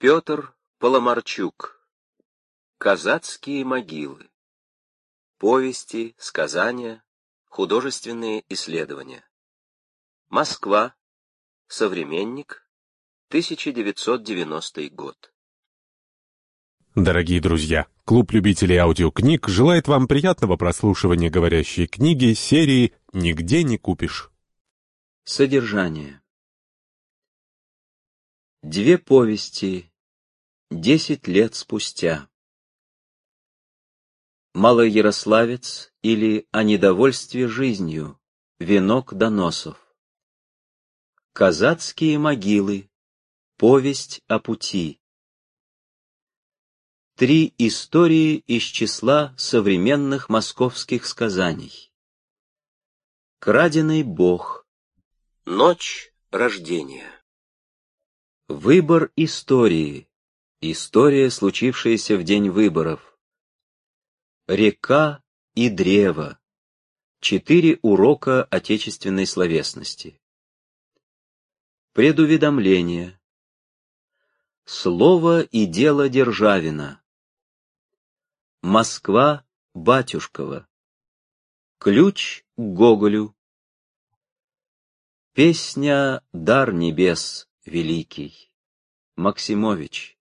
Петр Поломарчук. Казацкие могилы. Повести, сказания, художественные исследования. Москва. Современник. 1990 год. Дорогие друзья, клуб любителей аудиокниг желает вам приятного прослушивания говорящей книги серии «Нигде не купишь». Содержание. Две повести десять лет спустя. Малоярославец или о недовольстве жизнью. Венок доносов. Казацкие могилы. Повесть о пути. Три истории из числа современных московских сказаний. Краденый бог. Ночь рождения. Выбор истории. История, случившаяся в день выборов. Река и древо. Четыре урока отечественной словесности. Предуведомление. Слово и дело Державина. Москва Батюшкова. Ключ к Гоголю. Песня «Дар небес» великий. Максимович.